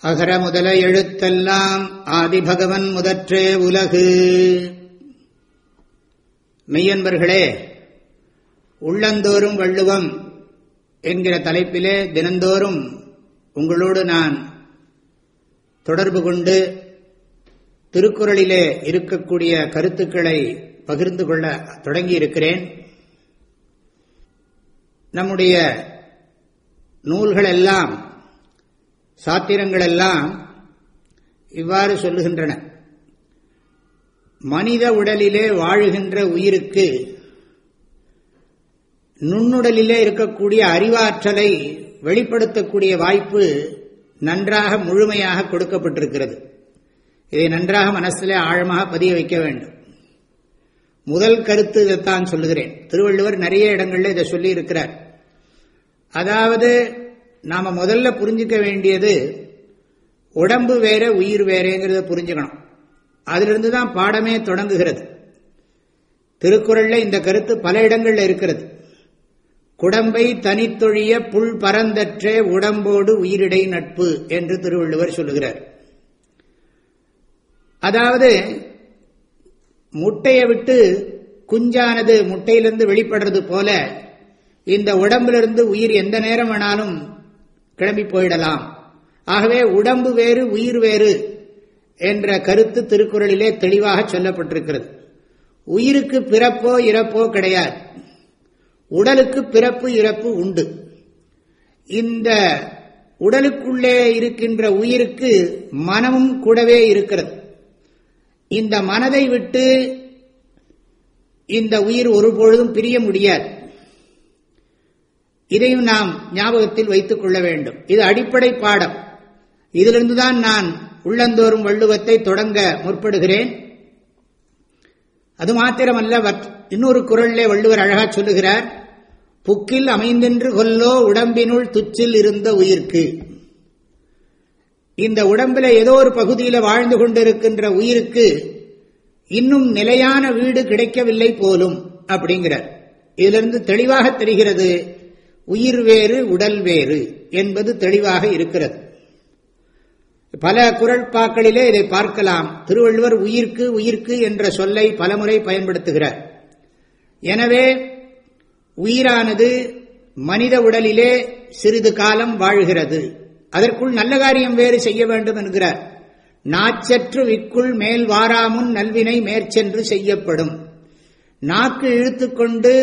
அகர முதல எழுத்தெல்லாம் ஆதிபகவன் முதற்றே உலகு. மெய்யன்பர்களே உள்ளந்தோறும் வள்ளுவம் என்கிற தலைப்பிலே தினந்தோறும் உங்களோடு நான் தொடர்பு கொண்டு திருக்குறளிலே இருக்கக்கூடிய கருத்துக்களை பகிர்ந்து கொள்ள தொடங்கியிருக்கிறேன். நம்முடைய நூல்களெல்லாம் சாத்திரங்கள் எல்லாம் இவ்வாறு சொல்லுகின்றன. மனித உடலிலே வாழுகின்ற உயிருக்கு நுண்ணுடலிலே இருக்கக்கூடிய அறிவாற்றலை வெளிப்படுத்தக்கூடிய வாய்ப்பு நன்றாக முழுமையாக கொடுக்கப்பட்டிருக்கிறது. இதை நன்றாக மனசிலே ஆழமாக பதிய வைக்க வேண்டும். முதல் கருத்து இதைத்தான் சொல்லுகிறேன். திருவள்ளுவர் நிறைய இடங்களில் இதை சொல்லி இருக்கிறார் அதாவது நாம முதல்ல புரிஞ்சுக்க வேண்டியது உடம்பு வேற உயிர் வேறேங்கிறத புரிஞ்சுக்கணும். அதிலிருந்து தான் பாடமே தொடங்குகிறது. திருக்குறள்ல இந்த கருத்து பல இடங்களில் இருக்கிறது. குடம்பை தனித்தொழிய புல் பரந்தற்றே உடம்போடு உயிரிடை நட்பு என்று திருவள்ளுவர் சொல்லுகிறார். அதாவது முட்டையை விட்டு குஞ்சானது முட்டையிலிருந்து வெளிப்படுறது போல இந்த உடம்பிலிருந்து உயிர் எந்த நேரம் வேணாலும் கிளம்பி போயிடலாம் ஆகவே உடம்பு வேறு உயிர் வேறு என்ற கருத்து திருக்குறளிலே தெளிவாக சொல்லப்பட்டிருக்கிறது. உயிருக்கு பிறப்போ இறப்போ கிடையாது. உடலுக்கு பிறப்பு இறப்பு உண்டு. இந்த உடலுக்குள்ளே இருக்கின்ற உயிருக்கு மனமும் கூடவே இருக்கிறது. இந்த மனதை விட்டு இந்த உயிர் ஒருபொழுதும் பிரிய முடியாது. இதையும் நாம் ஞாபகத்தில் வைத்துக் கொள்ள வேண்டும். இது அடிப்படை பாடம். இதிலிருந்துதான் நான் உள்ளந்தோறும் வள்ளுவத்தை தொடங்க முற்படுகிறேன். அது மாத்திரமல்ல இன்னொரு குரலிலே வள்ளுவர் அழகா சொல்லுகிறார் புக்கில் அமைந்தென்று கொல்லோ உடம்பினுள் துச்சில் இருந்த உயிர்க்கு. இந்த உடம்பில ஏதோ ஒரு பகுதியில் வாழ்ந்து கொண்டிருக்கின்ற உயிருக்கு இன்னும் நிலையான வீடு கிடைக்கவில்லை போலும் அப்படிங்கிறார். இதிலிருந்து தெளிவாக தெரிகிறது உயிர் வேறு உடல் வேறு என்பது தெளிவாக இருக்கிறது. பல குரட்பாக்களிலே இதை பார்க்கலாம். திருவள்ளுவர் உயிர்க்கு உயிர்க்கு என்ற சொல்லை பலமுறை பயன்படுத்துகிறார். எனவே உயிரானது மனித உடலிலே சிறிது காலம் வாழ்கிறது. அதற்குள் நல்ல காரியம் வேறு செய்ய வேண்டும் என்கிறார். நாச்சற்று விக்குள் மேல் வாராமுன் நல்வினை மேற்சென்று செய்யப்படும். நாக்கு இழுத்துக்கொண்டு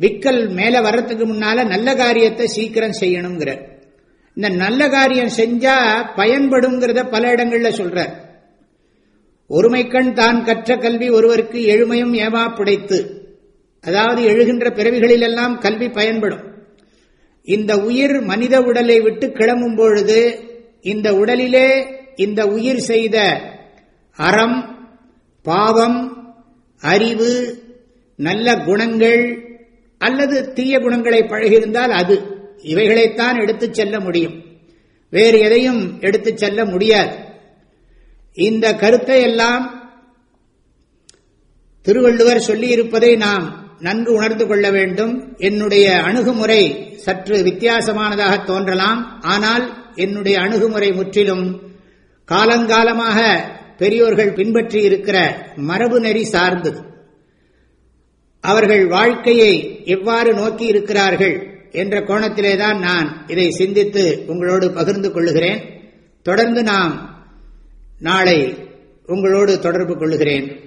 விக்கல் மேலே வர்றதுக்கு முன்னால நல்ல காரியத்தை சீக்கிரம் செய்யணுங்கிறார். இந்த நல்ல காரியம் செஞ்சா பயன்படுங்கிறத பல இடங்கள்ல சொல்ற ஒருமைக்கண் தான் கற்ற கல்வி ஒருவருக்கு எழுமையும் ஏமா புடைத்து. அதாவது எழுகின்ற பிறவிகளிலெல்லாம் கல்வி பயன்படும். இந்த உயிர் மனித உடலை விட்டு கிளம்பும் பொழுது இந்த உடலிலே இந்த உயிர் செய்த அறம் பாவம் அறிவு நல்ல குணங்கள் அல்லது தீய குணங்களை பழகியிருந்தால் அது இவைகளைத்தான் எடுத்துச் செல்ல முடியும். வேறு எதையும் எடுத்துச் செல்ல முடியாது. இந்த கருத்தை எல்லாம் திருவள்ளுவர் சொல்லியிருப்பதை நாம் நன்கு உணர்ந்து கொள்ள வேண்டும். என்னுடைய அணுகுமுறை சற்று வித்தியாசமானதாக தோன்றலாம். ஆனால் என்னுடைய அணுகுமுறை முற்றிலும் காலங்காலமாக பெரியோர்கள் பின்பற்றி இருக்கிற மரபு நெறி சார்ந்தது. அவர்கள் வாழ்க்கையை எவ்வாறு நோக்கி இருக்கிறார்கள் என்ற கோணத்திலேதான் நான் இதை சிந்தித்து உங்களோடு பகிர்ந்து கொள்ளுகிறேன். தொடர்ந்து நாம் நாளை உங்களோடு தொடர்பு கொள்ளுகிறேன்.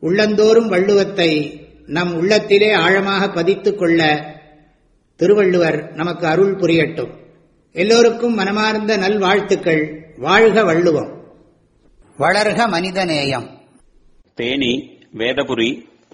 உள்ளந்தோறும் வள்ளுவத்தை நம் உள்ளத்திலே ஆழமாக பதித்துக் கொள்ள திருவள்ளுவர் நமக்கு அருள் புரியட்டும். எல்லோருக்கும் மனமார்ந்த நல்வாழ்த்துக்கள். வாழ்க வள்ளுவம். வளர்க மனிதநேயம். தேனி வேதபுரி